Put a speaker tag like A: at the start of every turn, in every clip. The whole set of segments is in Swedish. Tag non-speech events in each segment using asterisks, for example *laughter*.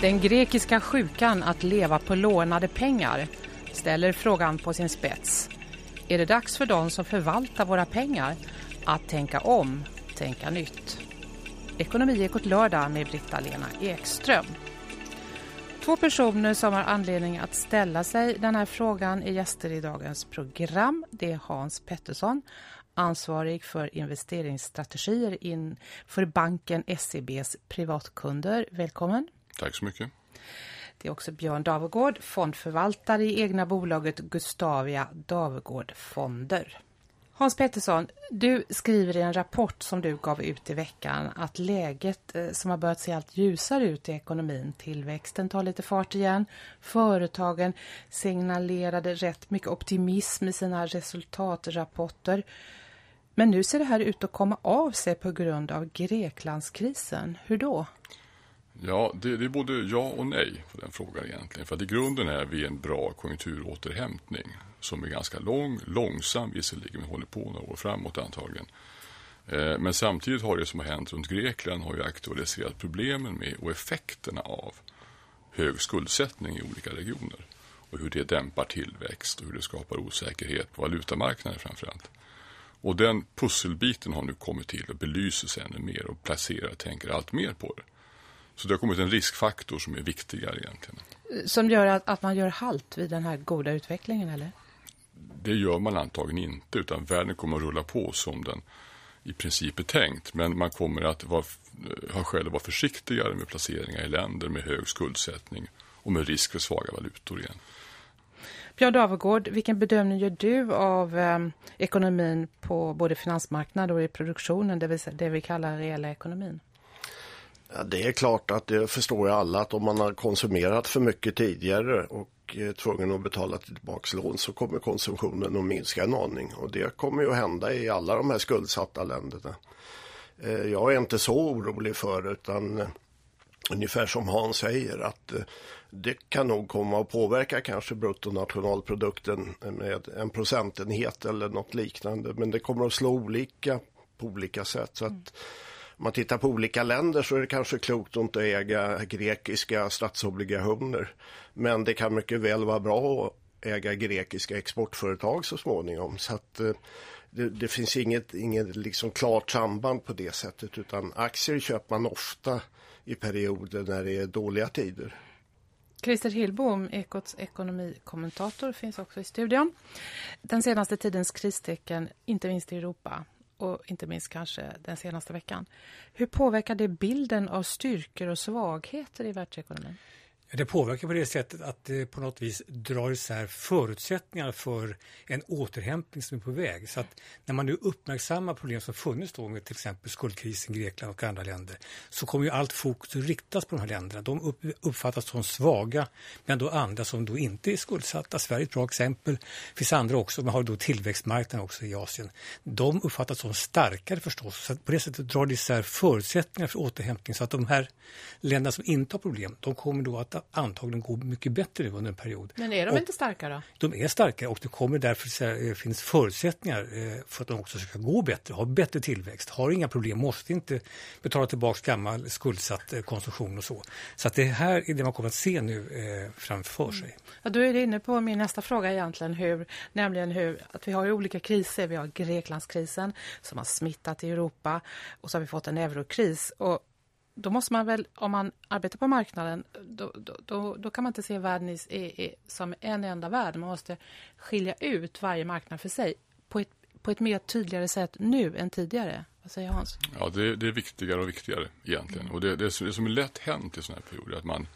A: Den grekiska sjukan att leva på lånade pengar ställer frågan på sin spets. Är det dags för de som förvaltar våra pengar att tänka om, tänka nytt? Ekonomiekot lördag med Britta-Lena Ekström. Två personer som har anledning att ställa sig den här frågan är gäster i dagens program. Det är Hans Pettersson, ansvarig för investeringsstrategier in för banken SEBs privatkunder. Välkommen.
B: Tack så mycket.
A: Det är också Björn Davegård, fondförvaltare i egna bolaget Gustavia Davegård Fonder. Hans Pettersson, du skriver i en rapport som du gav ut i veckan att läget eh, som har börjat se allt ljusare ut i ekonomin, tillväxten tar lite fart igen, företagen signalerade rätt mycket optimism i sina resultatrapporter. Men nu ser det här ut att komma av sig på grund av Greklandskrisen. Hur då?
B: Ja, det, det, är både ja och nej på den frågan egentligen. För att i grunden är vi en bra konjunkturåterhämtning som är ganska lång, långsam visserligen, men håller på några år framåt antagligen. Eh, men samtidigt har det som har hänt runt Grekland har ju aktualiserat problemen med och effekterna av hög skuldsättning i olika regioner och hur det dämpar tillväxt och hur det skapar osäkerhet på valutamarknaden framförallt. Och den pusselbiten har nu kommit till och belyses ännu mer och placerar tänker allt mer på det. Så det har kommit en riskfaktor som är viktigare egentligen.
A: Som gör att, att man gör halt vid den här goda utvecklingen eller?
B: Det gör man antagligen inte utan världen kommer att rulla på som den i princip är tänkt. Men man kommer att vara, ha skäl att vara försiktigare med placeringar i länder med hög skuldsättning och med risk för svaga valutor igen.
A: Björn Davegård, vilken bedömning gör du av eh, ekonomin på både finansmarknad och i produktionen, det vill säga det vi kallar reella ekonomin?
C: Ja, det är klart att det förstår ju alla att om man har konsumerat för mycket tidigare och är tvungen att betala tillbaka lån så kommer konsumtionen att minska en aning. Och det kommer ju att hända i alla de här skuldsatta länderna. Eh, jag är inte så orolig för utan eh, ungefär som Hans säger att det kan nog komma att påverka kanske bruttonationalprodukten med en procentenhet eller något liknande. Men det kommer att slå olika på olika sätt. Så att om man tittar på olika länder så är det kanske klokt att inte äga grekiska statsobligationer. Men det kan mycket väl vara bra att äga grekiska exportföretag så småningom. Så att eh, det, det finns inget, inget liksom klart samband på det sättet utan aktier köper man ofta i perioder när det är dåliga tider.
A: Christer Hillbom, Ekots ekonomikommentator, finns också i studion. Den senaste tidens kristecken, inte minst i Europa, och inte minst kanske den senaste veckan. Hur påverkar det bilden av styrkor och svagheter i världsekonomin?
D: Det påverkar på det sättet att det på något vis drar isär förutsättningar för en återhämtning som är på väg. Så att när man nu uppmärksammar problem som funnits då med till exempel skuldkrisen i Grekland och andra länder så kommer ju allt fokus att riktas på de här länderna. De uppfattas som svaga men då andra som då inte är skuldsatta. Sverige är ett bra exempel. Det finns andra också. Man har då tillväxtmarknaden också i Asien. De uppfattas som starkare förstås. Så på det sättet drar det isär förutsättningar för återhämtning så att de här länderna som inte har problem de kommer då att antagligen gå mycket bättre under en period.
A: Men är de
D: och
A: inte starka då?
D: De är starka och det kommer därför finns förutsättningar eh, för att de också ska gå bättre, ha bättre tillväxt, har inga problem, måste inte betala tillbaka gammal skuldsatt eh, konsumtion och så. Så att det här är det man kommer att se nu eh, framför sig. Mm.
A: Ja, då är det inne på min nästa fråga egentligen, hur, nämligen hur att vi har olika kriser. Vi har Greklandskrisen som har smittat i Europa och så har vi fått en eurokris. Och då måste man väl, om man arbetar på marknaden, då, då, då kan man inte se världen i, i, som en enda värld. Man måste skilja ut varje marknad för sig på ett, på ett mer tydligare sätt nu än tidigare. Vad säger Hans?
B: Ja, det, det är viktigare och viktigare egentligen. Och det, det, det som är lätt hänt i sådana här perioder är att man,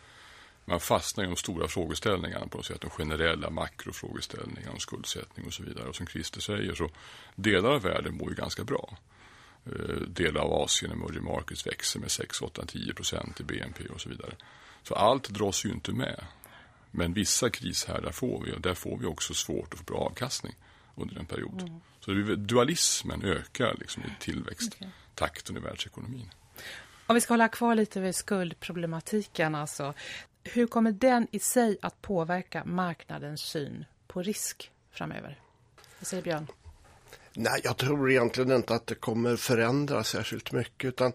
B: man fastnar i de stora frågeställningarna på något sätt. De generella makrofrågeställningarna om skuldsättning och så vidare. Och som Christer säger så delar av världen mår ju ganska bra. Eh, delar av Asien, emerging markets, växer med 6, 8, 10 procent i BNP och så vidare. Så allt dras ju inte med. Men vissa krishärdar får vi och där får vi också svårt att få bra avkastning under en period. Mm. Så dualismen ökar liksom i tillväxttakten okay. i världsekonomin.
A: Om vi ska hålla kvar lite vid skuldproblematiken, alltså, hur kommer den i sig att påverka marknadens syn på risk framöver? Vad säger Björn?
C: Nej, jag tror egentligen inte att det kommer förändras särskilt mycket. Utan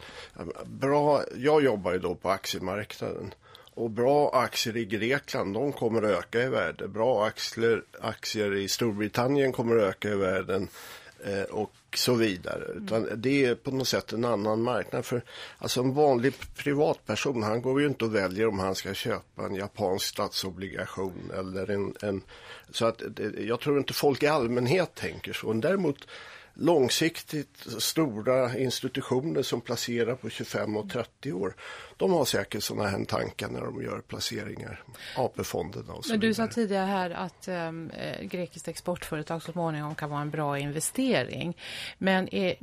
C: bra, jag jobbar ju då på aktiemarknaden. Och bra aktier i Grekland, de kommer att öka i värde. Bra aktier, aktier i Storbritannien kommer att öka i världen. Eh, och så vidare. Utan det är på något sätt en annan marknad. För alltså en vanlig privatperson, han går ju inte och väljer om han ska köpa en japansk statsobligation eller en, en så att jag tror inte folk i allmänhet tänker så. Däremot långsiktigt stora institutioner som placerar på 25 och 30 år. De har säkert sådana här tankar när de gör placeringar, AP-fonderna och så
A: Men du
C: vidare.
A: sa tidigare här att ähm, grekiskt exportföretag så småningom kan vara en bra investering. Men är,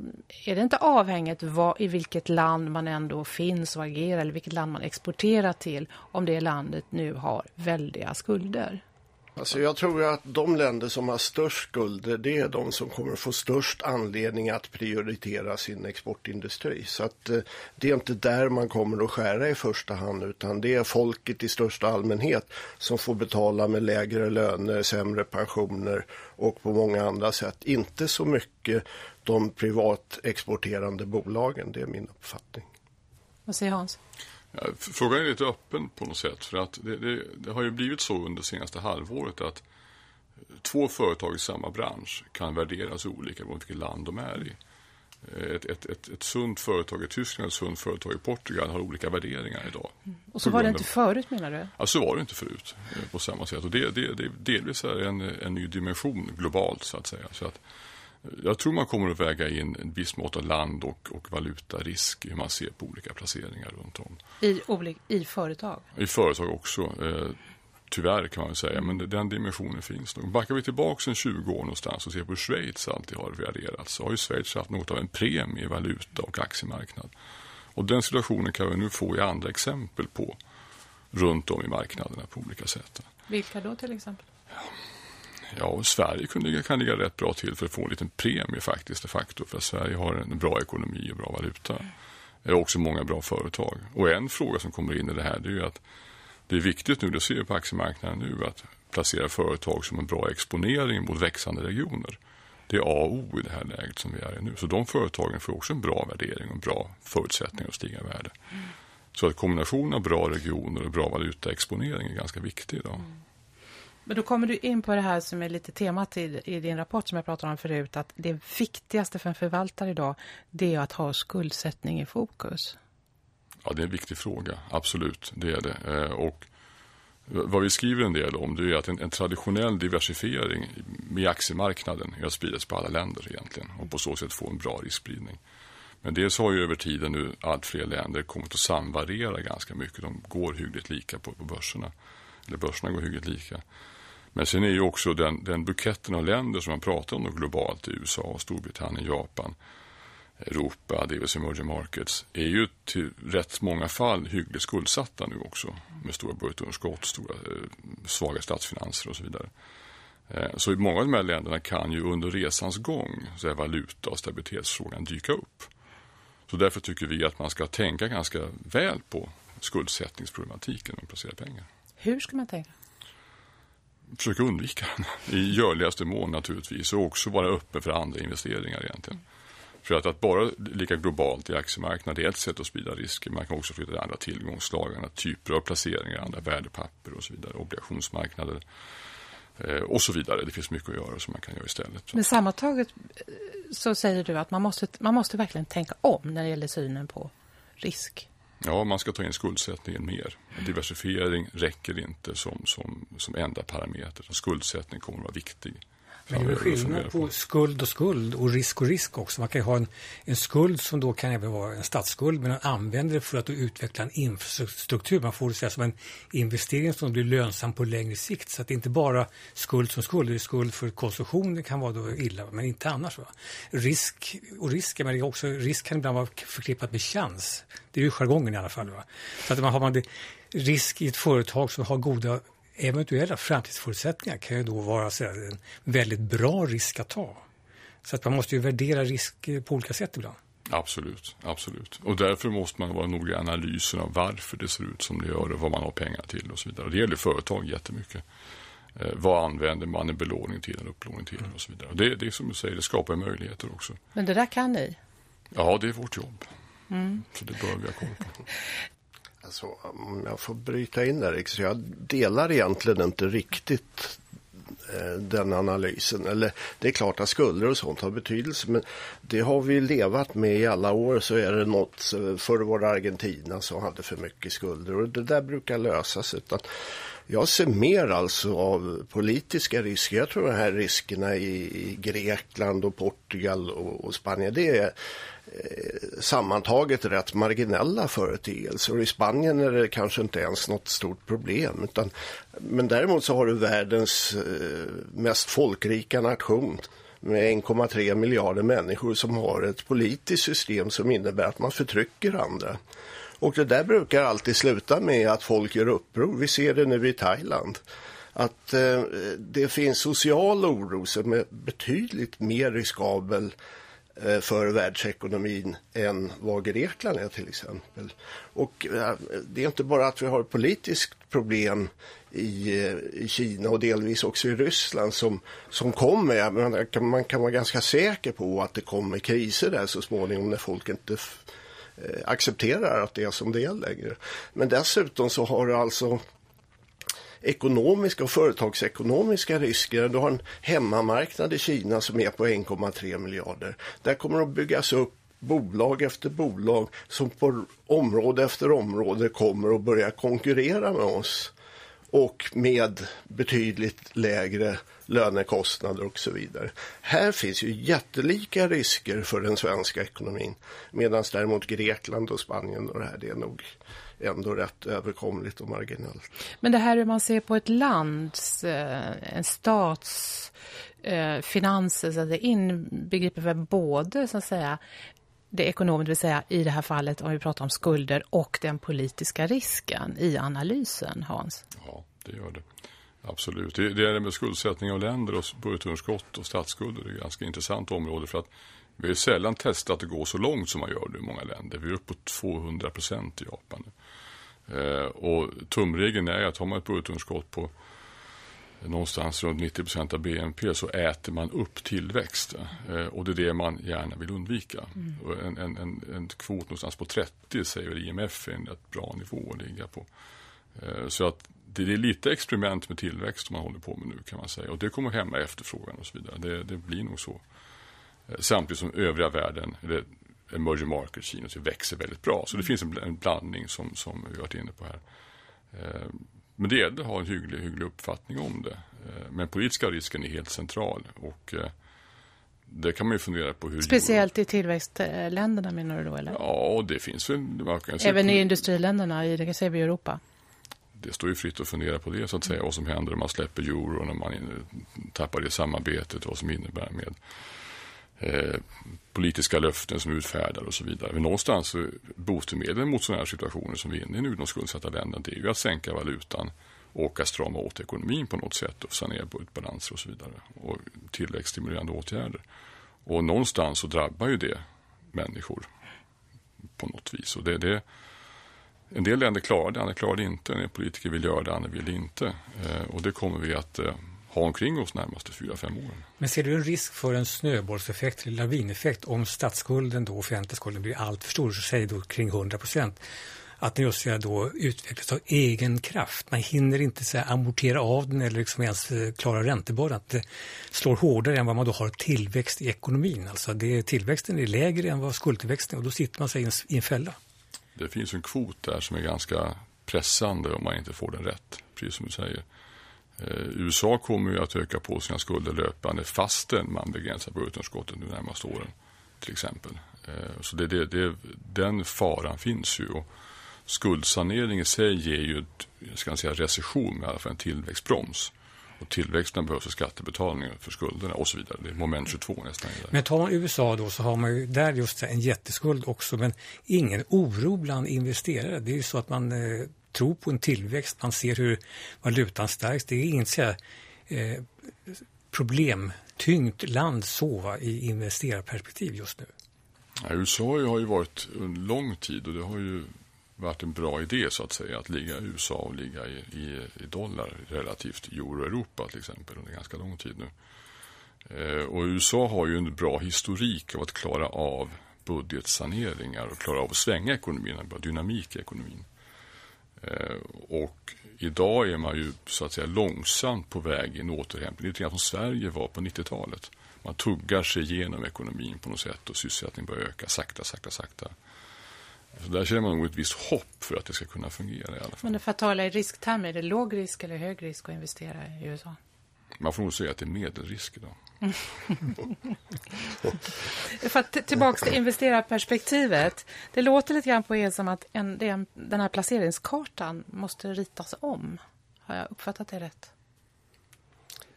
A: är det inte avhängigt vad, i vilket land man ändå finns och agerar eller vilket land man exporterar till om det landet nu har väldiga skulder?
C: Alltså jag tror att de länder som har störst skulder det är de som kommer få störst anledning att prioritera sin exportindustri. Så att eh, det är inte där man kommer att skära i första hand utan det är folket i största allmänhet som får betala med lägre löner, sämre pensioner och på många andra sätt. Inte så mycket de privat exporterande bolagen, det är min uppfattning.
A: Vad säger Hans?
B: Ja, frågan är lite öppen på något sätt. För att det, det, det, har ju blivit så under det senaste halvåret att två företag i samma bransch kan värderas olika beroende vilket land de är i. Ett, ett, ett, ett sunt företag i Tyskland och ett sunt företag i Portugal har olika värderingar idag.
A: Mm. Och så var det inte förut menar du?
B: Ja, så var det inte förut eh, på samma sätt. Och det, det, det delvis är en, en ny dimension globalt så att säga. Så att, jag tror man kommer att väga in en viss mått av land och, och valutarisk hur man ser på olika placeringar runt om.
A: I, I företag?
B: I företag också. Eh, tyvärr kan man säga, men den dimensionen finns nog. Backar vi tillbaka en 20 år någonstans och ser på hur Schweiz alltid har värderats så har ju Schweiz haft något av en premie i valuta och aktiemarknad. Och den situationen kan vi nu få i andra exempel på runt om i marknaderna på olika sätt.
A: Vilka då till exempel?
B: Ja. Ja, Sverige kan, kan ligga rätt bra till för att få en liten premie faktiskt de facto. För att Sverige har en bra ekonomi och bra valuta. Det är också många bra företag. Och en fråga som kommer in i det här det är ju att det är viktigt nu, det ser vi på aktiemarknaden nu, att placera företag som en bra exponering mot växande regioner. Det är A och O i det här läget som vi är i nu. Så de företagen får också en bra värdering och en bra förutsättning att stiga i värde. Så att kombinationen av bra regioner och bra valutaexponering är ganska viktig idag. Mm.
A: Men då kommer du in på det här som är lite temat i, i din rapport som jag pratade om förut, att det viktigaste för en förvaltare idag, det är att ha skuldsättning i fokus.
B: Ja, det är en viktig fråga, absolut, det är det. Eh, och vad vi skriver en del om det är att en, en traditionell diversifiering med aktiemarknaden är att spridas på alla länder egentligen och på så sätt få en bra riskspridning. Men dels har ju över tiden nu allt fler länder kommit att samvariera ganska mycket. De går hyggligt lika på, på börserna. Eller börserna går hyggligt lika. Men sen är ju också den, den buketten av länder som man pratar om globalt, USA, Storbritannien, Japan, Europa, delvis emerging markets, är ju till rätt många fall hyggligt skuldsatta nu också. Med stora budgetunderskott, stora, eh, svaga statsfinanser och så vidare. Eh, så i många av de här länderna kan ju under resans gång så här, valuta och stabilitetsfrågan dyka upp. Så därför tycker vi att man ska tänka ganska väl på skuldsättningsproblematiken när man placerar pengar.
A: Hur ska man tänka?
B: Försöka undvika den i görligaste mån naturligtvis och också vara öppen för andra investeringar egentligen. Mm. För att, att bara lika globalt i aktiemarknaden är ett sätt att sprida risker. Man kan också flytta till andra tillgångslag, andra typer av placeringar, andra värdepapper och så vidare, obligationsmarknader eh, och så vidare. Det finns mycket att göra som man kan göra istället.
A: Men sammantaget eh, så säger du att man måste, man måste verkligen tänka om när det gäller synen på risk.
B: Ja, man ska ta in skuldsättningen mer. Diversifiering räcker inte som, som, som enda parameter. Skuldsättning kommer att vara viktig.
D: Men det är skillnad på skuld och skuld och risk och risk också. Man kan ju ha en, en skuld som då kan även vara en statsskuld men man använder det för att utveckla en infrastruktur. Man får det säga som en investering som blir lönsam på längre sikt. Så att det inte bara skuld som skuld, det är skuld för konsumtion det kan vara då illa men inte annars. Va? Risk och risk, men också, risk kan ibland vara förknippat med chans. Det är ju jargongen i alla fall. Va? Så att man har man det, risk i ett företag som har goda eventuella framtidsförutsättningar kan ju då vara så en väldigt bra risk att ta. Så att man måste ju värdera risk på olika sätt ibland.
B: Absolut, absolut. Och därför måste man vara noga i analysen av varför det ser ut som det gör och vad man har pengar till och så vidare. Det gäller företag jättemycket. Eh, vad använder man en belåning till, en upplåning till och så vidare. Och det, det är som du säger, det skapar möjligheter också.
A: Men det där kan ni?
B: Ja, det är vårt jobb. Mm. Så det bör vi ha koll på. *laughs*
C: Alltså, om jag får bryta in där, så jag delar egentligen inte riktigt eh, den analysen. Eller det är klart att skulder och sånt har betydelse men det har vi levat med i alla år så är det något, förr var det Argentina som hade för mycket skulder och det där brukar lösas utan jag ser mer alltså av politiska risker. Jag tror de här riskerna i, Grekland och Portugal och, och Spanien det är Eh, sammantaget rätt marginella företeelser. Och I Spanien är det kanske inte ens något stort problem. Utan, men däremot så har du världens eh, mest folkrika nation med 1,3 miljarder människor som har ett politiskt system som innebär att man förtrycker andra. Och det där brukar alltid sluta med att folk gör uppror. Vi ser det nu i Thailand. Att eh, det finns social oro som är betydligt mer riskabel Eh, för världsekonomin än vad Grekland är till exempel. Och eh, det är inte bara att vi har ett politiskt problem i, eh, i Kina och delvis också i Ryssland som, som kommer. Man kan, man kan vara ganska säker på att det kommer kriser där så småningom när folk inte accepterar att det är som det är längre. Men dessutom så har det alltså ekonomiska och företagsekonomiska risker. Du har en hemmamarknad i Kina som är på 1,3 miljarder. Där kommer att byggas upp bolag efter bolag som på område efter område kommer att börja konkurrera med oss och med betydligt lägre lönekostnader och så vidare. Här finns ju jättelika risker för den svenska ekonomin medan däremot Grekland och Spanien och det här det är nog ändå rätt överkomligt och marginellt.
A: Men det här hur man ser på ett lands, eh, en stats eh, finanser så det inbegriper väl både så att säga det ekonomiska, vill säga i det här fallet om vi pratar om skulder och den politiska risken i analysen, Hans?
B: Ja, det gör det. Absolut. Det, det är det med skuldsättning av länder och budgetunderskott och statsskulder. Det är ett ganska intressant område för att vi har sällan testat att gå så långt som man gör nu i många länder. Vi är uppe på 200 procent i Japan. Eh, och tumregeln är att har man ett budgetunderskott på någonstans runt 90 procent av BNP så äter man upp tillväxt. Eh, och det är det man gärna vill undvika. Mm. En, en, en, en, kvot någonstans på 30 säger IMF är en rätt bra nivå att ligga på. Eh, så att det är lite experiment med tillväxt man håller på med nu kan man säga. Och det kommer hämma efterfrågan och så vidare. Det, det blir nog så. Eh, samtidigt som övriga världen, eller emerging market, Kina, så växer väldigt bra. Så det finns en, en blandning som, som vi varit inne på här. Men det gäller att ha en hygglig, hygglig uppfattning om det. Eh, men politiska risken är helt central och eh, det kan man ju fundera på hur...
A: Speciellt i tillväxtländerna menar du då eller?
B: Ja, det finns väl...
A: Även i industriländerna, i det ser vi i Europa?
B: Det står ju fritt att fundera på det så att säga. Vad som händer om man släpper euro, när man tappar det samarbetet, vad som innebär med Eh, politiska löften som utfärdar och så vidare. Men någonstans botemedlen mot sådana här situationer som vi är inne i nu, de skuldsatta länderna, det är ju att sänka valutan och att strama åt ekonomin på något sätt och sanera budgetbalanser och så vidare. Och tillväxtstimulerande åtgärder. Och någonstans så drabbar ju det människor på något vis. Och det, det, en del länder klarar det, andra klarar det inte. En del politiker vill göra det, andra vill inte. Eh, och det kommer vi att eh, ha omkring oss närmaste fyra fem åren.
D: Men ser du en risk för en snöbollseffekt eller lavineffekt om statsskulden, då offentliga skulden, blir allt för stor, så säg då kring 100 procent? Att den just då utvecklas av egen kraft. Man hinner inte så amortera av den eller liksom ens eh, klara räntebördan. Att det slår hårdare än vad man då har tillväxt i ekonomin. Alltså det, tillväxten är lägre än vad skuldtillväxten är och då sitter man sig i en fälla.
B: Det finns en kvot där som är ganska pressande om man inte får den rätt, precis som du säger. Eh, USA kommer ju att öka på sina skulder löpande fastän man begränsar budgetunderskottet de närmaste åren. till exempel. Eh, så det, det, det, den faran finns ju. Och skuldsanering i sig ger ju jag ska säga recession, i alla fall en tillväxtbroms. Och tillväxten behövs för skattebetalningar för skulderna och så vidare. Det är moment 22 nästan.
D: Men tar man USA då så har man ju där just en jätteskuld också men ingen oro bland investerare. Det är ju så att man eh, tror på en tillväxt, man ser hur valutan stärks. Det är inget så här, eh, problemtyngt land så i investerarperspektiv just nu.
B: Ja, USA har ju varit under lång tid och det har ju varit en bra idé så att säga att ligga i USA och ligga i, i, i dollar relativt euro-Europa till exempel under ganska lång tid nu. Eh, och USA har ju en bra historik av att klara av budgetsaneringar och klara av att svänga ekonomin, bara dynamik i ekonomin. Eh, och idag är man ju så att säga långsamt på väg i en återhämtning. Lite grann som Sverige var på 90-talet. Man tuggar sig igenom ekonomin på något sätt och sysselsättningen börjar öka sakta, sakta, sakta. Så där känner man nog ett visst hopp för att det ska kunna fungera i alla fall.
A: Men för att tala i risktermer, är det låg risk eller hög risk att investera i USA?
B: Man får nog säga att det är medelrisk idag. *laughs*
A: för att tillbaka till investerarperspektivet. Det låter lite grann på er som att en, den här placeringskartan måste ritas om. Har jag uppfattat det rätt?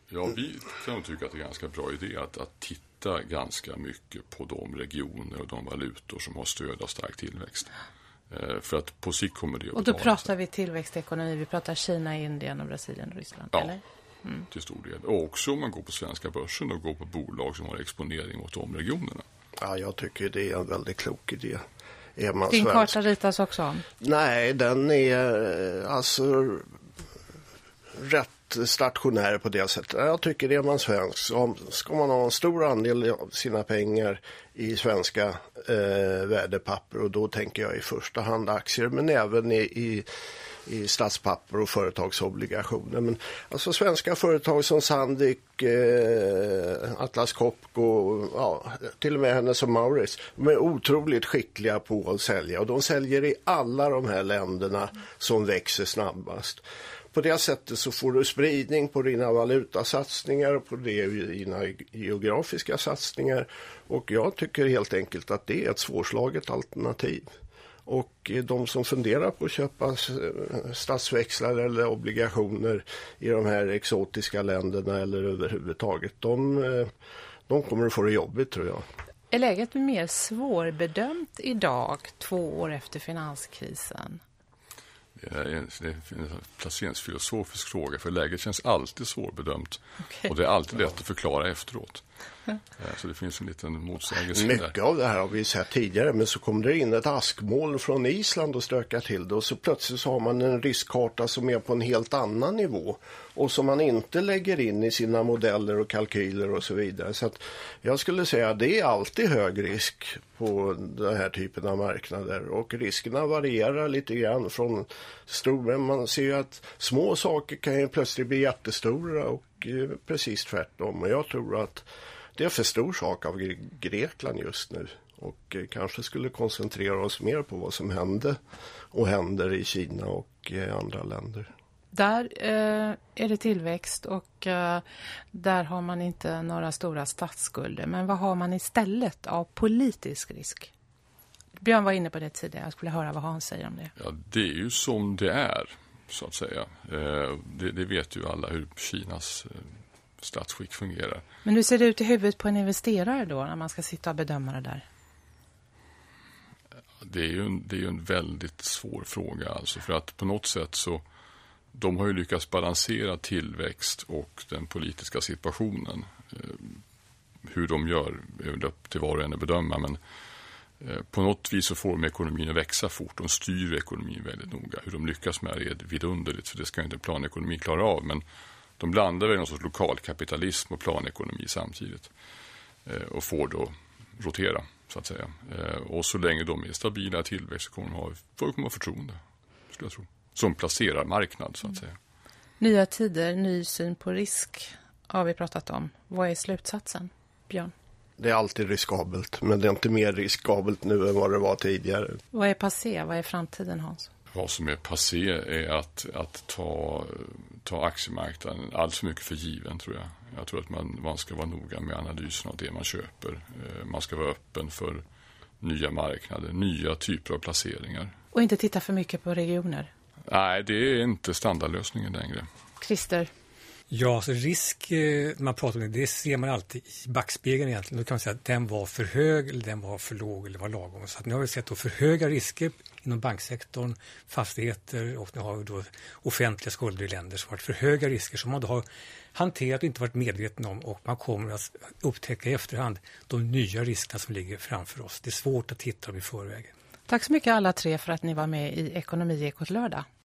B: Ja, vi kan nog tycka att det är en ganska bra idé att, att titta ganska mycket på de regioner och de valutor som har stöd av stark tillväxt. Eh, för att på sikt kommer det att
A: Och då pratar vi tillväxtekonomi, vi pratar Kina, Indien och Brasilien och Ryssland,
B: ja.
A: eller?
B: Mm. till stor del. Och också om man går på svenska börsen och går på bolag som har exponering mot de regionerna.
C: Ja, jag tycker det är en väldigt klok idé. Är man
A: Din
C: svensk...
A: karta ritas också om?
C: Nej, den är eh, alltså rätt stationär på det sättet. Jag tycker är man svensk så ska man ha en stor andel av sina pengar i svenska eh, värdepapper och då tänker jag i första hand aktier men även i, i i statspapper och företagsobligationer. Men alltså svenska företag som Sandvik, eh, Atlas Copco, ja, till och med Hennes och Mauritz, de är otroligt skickliga på att sälja och de säljer i alla de här länderna som växer snabbast. På det sättet så får du spridning på dina valutasatsningar och på dina geografiska satsningar. Och jag tycker helt enkelt att det är ett svårslaget alternativ. Och de som funderar på att köpa statsväxlar eller obligationer i de här exotiska länderna eller överhuvudtaget, de, de kommer att få det jobbigt tror jag.
A: Är läget mer svårbedömt idag, två år efter finanskrisen?
B: Det är en, placeringsfilosofisk fråga, för läget känns alltid svårbedömt. Okay. Och det är alltid lätt att förklara efteråt. Så det finns en liten motsägelse
C: Mycket där. av det här har vi sett tidigare men så kommer det in ett askmoln från Island och stökar till det och så plötsligt så har man en riskkarta som är på en helt annan nivå och som man inte lägger in i sina modeller och kalkyler och så vidare. Så att jag skulle säga att det är alltid hög risk på den här typen av marknader och riskerna varierar lite grann från stor, men man ser ju att små saker kan ju plötsligt bli jättestora och eh, precis tvärtom och jag tror att det är för stor sak av Grekland just nu och eh, kanske skulle koncentrera oss mer på vad som hände och händer i Kina och eh, andra länder.
A: Där eh, är det tillväxt och eh, där har man inte några stora statsskulder. Men vad har man istället av politisk risk? Björn var inne på det tidigare. Jag skulle höra vad Hans säger om det.
B: Ja, det är ju som det är, så att säga. Eh, det, det, vet ju alla hur Kinas eh, statsskick fungerar.
A: Men hur ser det ut i huvudet på en investerare då när man ska sitta och bedöma det där?
B: Det är ju en, det är en väldigt svår fråga alltså för att på något sätt så de har ju lyckats balansera tillväxt och den politiska situationen. Eh, hur de gör är upp till var och en att bedöma men Eh, på något vis så får de ekonomin att växa fort. De styr ekonomin väldigt noga. Hur de lyckas med det är vidunderligt för det ska inte planekonomi klara av. Men de blandar väl någon sorts lokalkapitalism och planekonomi samtidigt eh, och får då rotera så att säga. Eh, och så länge de är stabila tillväxt så kommer de ha, får ha förtroende, skulle jag tro. Som placerar marknad så att säga.
A: Nya tider, ny syn på risk har vi pratat om. Vad är slutsatsen, Björn?
C: Det är alltid riskabelt, men det är inte mer riskabelt nu än vad det var tidigare.
A: Vad är passé? Vad är framtiden, Hans?
B: Vad som är passé är att, att ta, ta aktiemarknaden allt för mycket för given, tror jag. Jag tror att man, man ska vara noga med analysen av det man köper. Eh, man ska vara öppen för nya marknader, nya typer av placeringar.
A: Och inte titta för mycket på regioner?
B: Nej, det är inte standardlösningen längre.
A: Christer?
D: Ja, så risk, eh, man pratar om det, det ser man alltid i backspegeln egentligen. Då kan man säga att den var för hög eller den var för låg eller var lagom. Så att nu har vi sett då för höga risker inom banksektorn, fastigheter och nu har vi då offentliga skulder i länder som har varit för höga risker som man då har hanterat och inte varit medveten om och man kommer att upptäcka i efterhand de nya riskerna som ligger framför oss. Det är svårt att hitta dem i förväg.
A: Tack så mycket alla tre för att ni var med i Ekonomiekot lördag.